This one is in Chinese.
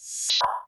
了。